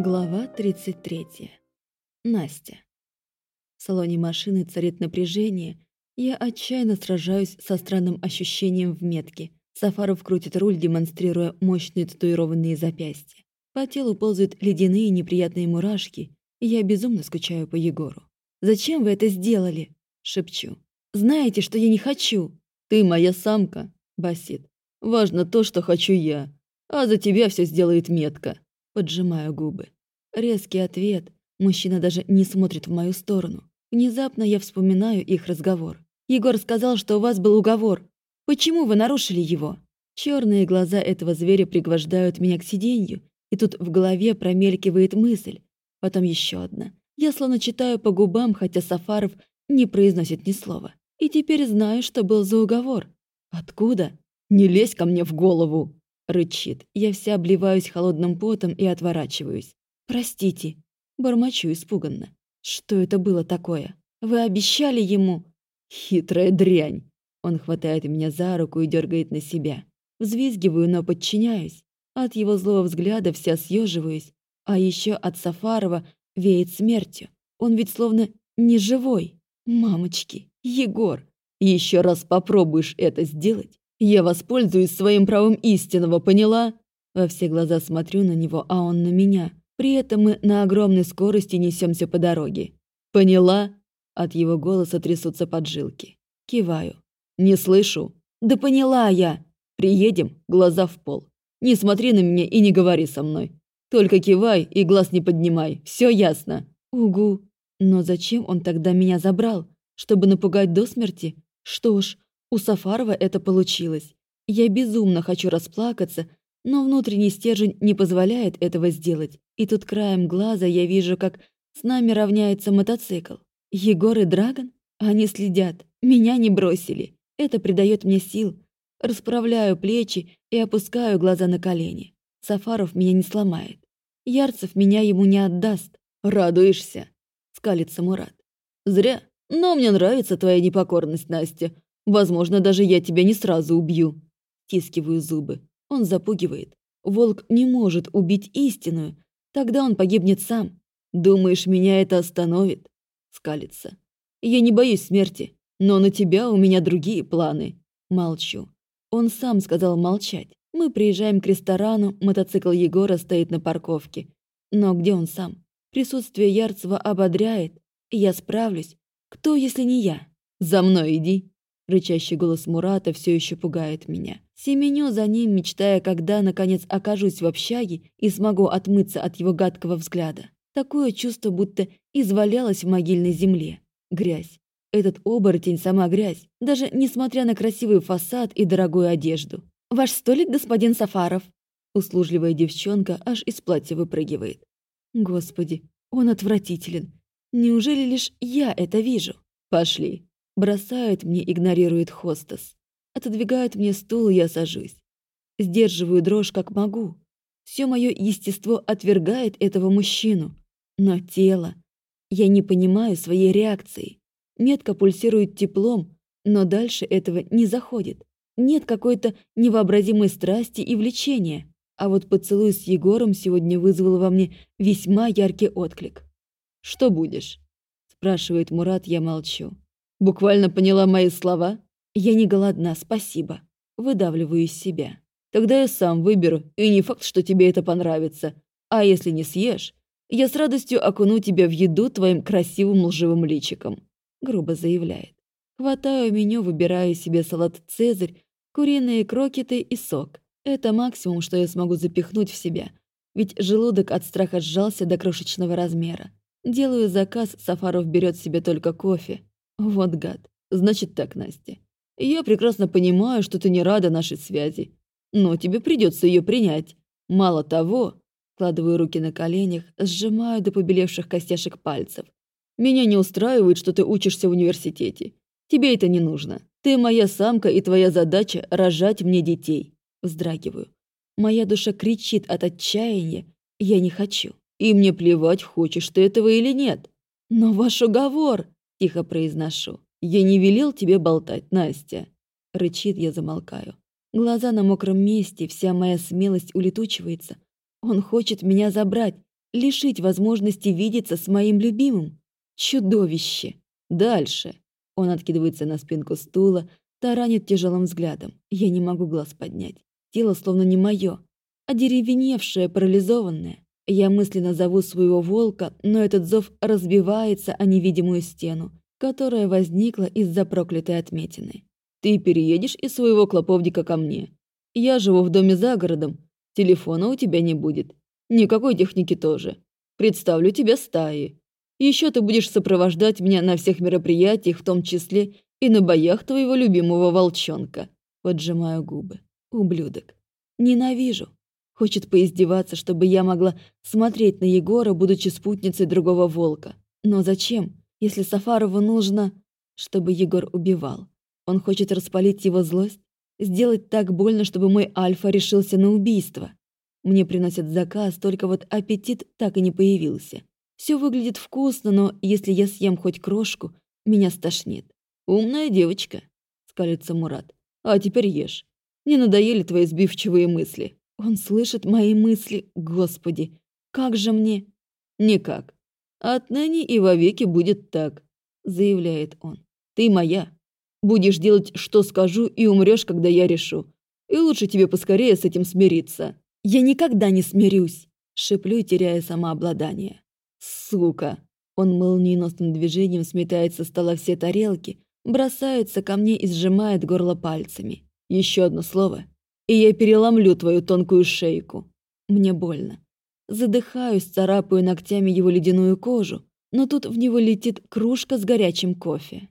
Глава 33. Настя. В салоне машины царит напряжение. Я отчаянно сражаюсь со странным ощущением в метке. Сафаров крутит руль, демонстрируя мощные татуированные запястья. По телу ползают ледяные неприятные мурашки, я безумно скучаю по Егору. «Зачем вы это сделали?» — шепчу. «Знаете, что я не хочу!» «Ты моя самка!» — басит. «Важно то, что хочу я, а за тебя все сделает метка!» Поджимаю губы. Резкий ответ. Мужчина даже не смотрит в мою сторону. Внезапно я вспоминаю их разговор. «Егор сказал, что у вас был уговор. Почему вы нарушили его?» Черные глаза этого зверя пригвождают меня к сиденью, и тут в голове промелькивает мысль. Потом еще одна. Я словно читаю по губам, хотя Сафаров не произносит ни слова. И теперь знаю, что был за уговор. Откуда? «Не лезь ко мне в голову!» Рычит. Я вся обливаюсь холодным потом и отворачиваюсь. «Простите». Бормочу испуганно. «Что это было такое? Вы обещали ему...» «Хитрая дрянь!» Он хватает меня за руку и дергает на себя. Взвизгиваю, но подчиняюсь. От его злого взгляда вся съеживаюсь. А еще от Сафарова веет смертью. Он ведь словно не живой. Мамочки, Егор, еще раз попробуешь это сделать, я воспользуюсь своим правом истинного, поняла? Во все глаза смотрю на него, а он на меня. При этом мы на огромной скорости несемся по дороге. Поняла? От его голоса трясутся поджилки. Киваю. Не слышу. Да поняла я. Приедем, глаза в пол. Не смотри на меня и не говори со мной. Только кивай и глаз не поднимай. Все ясно. Угу. Но зачем он тогда меня забрал? Чтобы напугать до смерти? Что ж, у Сафарова это получилось. Я безумно хочу расплакаться, но внутренний стержень не позволяет этого сделать. И тут краем глаза я вижу, как с нами равняется мотоцикл. Егор и Драгон? Они следят. Меня не бросили. Это придает мне сил. Расправляю плечи и опускаю глаза на колени. Сафаров меня не сломает. Ярцев меня ему не отдаст. «Радуешься?» — скалится Мурат. «Зря. Но мне нравится твоя непокорность, Настя. Возможно, даже я тебя не сразу убью». Тискиваю зубы. Он запугивает. Волк не может убить истинную. Тогда он погибнет сам. «Думаешь, меня это остановит?» Скалится. «Я не боюсь смерти, но на тебя у меня другие планы». Молчу. Он сам сказал молчать. Мы приезжаем к ресторану, мотоцикл Егора стоит на парковке. Но где он сам? Присутствие Ярцева ободряет. Я справлюсь. Кто, если не я? «За мной иди!» Рычащий голос Мурата все еще пугает меня. Семеню за ним, мечтая, когда, наконец, окажусь в общаге и смогу отмыться от его гадкого взгляда. Такое чувство, будто извалялась в могильной земле. Грязь. Этот оборотень – сама грязь, даже несмотря на красивый фасад и дорогую одежду. «Ваш столик, господин Сафаров!» Услужливая девчонка аж из платья выпрыгивает. Господи, он отвратителен. Неужели лишь я это вижу? Пошли. Бросает мне, игнорирует хостес. Отодвигает мне стул, и я сажусь. Сдерживаю дрожь, как могу. Все мое естество отвергает этого мужчину. Но тело... Я не понимаю своей реакции. Метка пульсирует теплом, но дальше этого не заходит. Нет какой-то невообразимой страсти и влечения. А вот поцелуй с Егором сегодня вызвал во мне весьма яркий отклик. «Что будешь?» – спрашивает Мурат, я молчу. «Буквально поняла мои слова?» «Я не голодна, спасибо». Выдавливаю из себя. «Тогда я сам выберу, и не факт, что тебе это понравится. А если не съешь, я с радостью окуну тебя в еду твоим красивым лживым личиком», — грубо заявляет. Хватаю меню, выбираю себе салат «Цезарь», куриные крокеты и сок. Это максимум, что я смогу запихнуть в себя, ведь желудок от страха сжался до крошечного размера. Делаю заказ, Сафаров берет себе только кофе. Вот гад. Значит так, Настя. Я прекрасно понимаю, что ты не рада нашей связи, но тебе придется ее принять. Мало того, кладываю руки на коленях, сжимаю до побелевших костяшек пальцев. Меня не устраивает, что ты учишься в университете. Тебе это не нужно. Ты моя самка, и твоя задача – рожать мне детей. Вздрагиваю. Моя душа кричит от отчаяния. Я не хочу. И мне плевать, хочешь ты этого или нет. Но ваш уговор, тихо произношу. Я не велел тебе болтать, Настя. Рычит, я замолкаю. Глаза на мокром месте, вся моя смелость улетучивается. Он хочет меня забрать. Лишить возможности видеться с моим любимым. Чудовище. Дальше. Он откидывается на спинку стула, таранит тяжелым взглядом. Я не могу глаз поднять. Тело словно не мое, а деревеневшее, парализованное. Я мысленно зову своего волка, но этот зов разбивается о невидимую стену, которая возникла из-за проклятой отметины. «Ты переедешь из своего клоповника ко мне. Я живу в доме за городом. Телефона у тебя не будет. Никакой техники тоже. Представлю тебя стаи. Еще ты будешь сопровождать меня на всех мероприятиях, в том числе и на боях твоего любимого волчонка». Поджимаю губы. Ублюдок. Ненавижу. Хочет поиздеваться, чтобы я могла смотреть на Егора, будучи спутницей другого волка. Но зачем, если Сафарову нужно, чтобы Егор убивал? Он хочет распалить его злость, сделать так больно, чтобы мой Альфа решился на убийство. Мне приносят заказ, только вот аппетит так и не появился. Все выглядит вкусно, но если я съем хоть крошку, меня стошнит. «Умная девочка», — скалится Мурат. «А теперь ешь. Не надоели твои сбивчивые мысли?» Он слышит мои мысли, господи. Как же мне? Никак. Отныне и вовеки будет так, заявляет он. Ты моя. Будешь делать, что скажу, и умрешь, когда я решу. И лучше тебе поскорее с этим смириться. Я никогда не смирюсь, шеплю, теряя самообладание. Сука. Он молниеносным движением сметает со стола все тарелки, бросается ко мне и сжимает горло пальцами. Еще одно слово, и я переломлю твою тонкую шейку. Мне больно. Задыхаюсь, царапаю ногтями его ледяную кожу, но тут в него летит кружка с горячим кофе.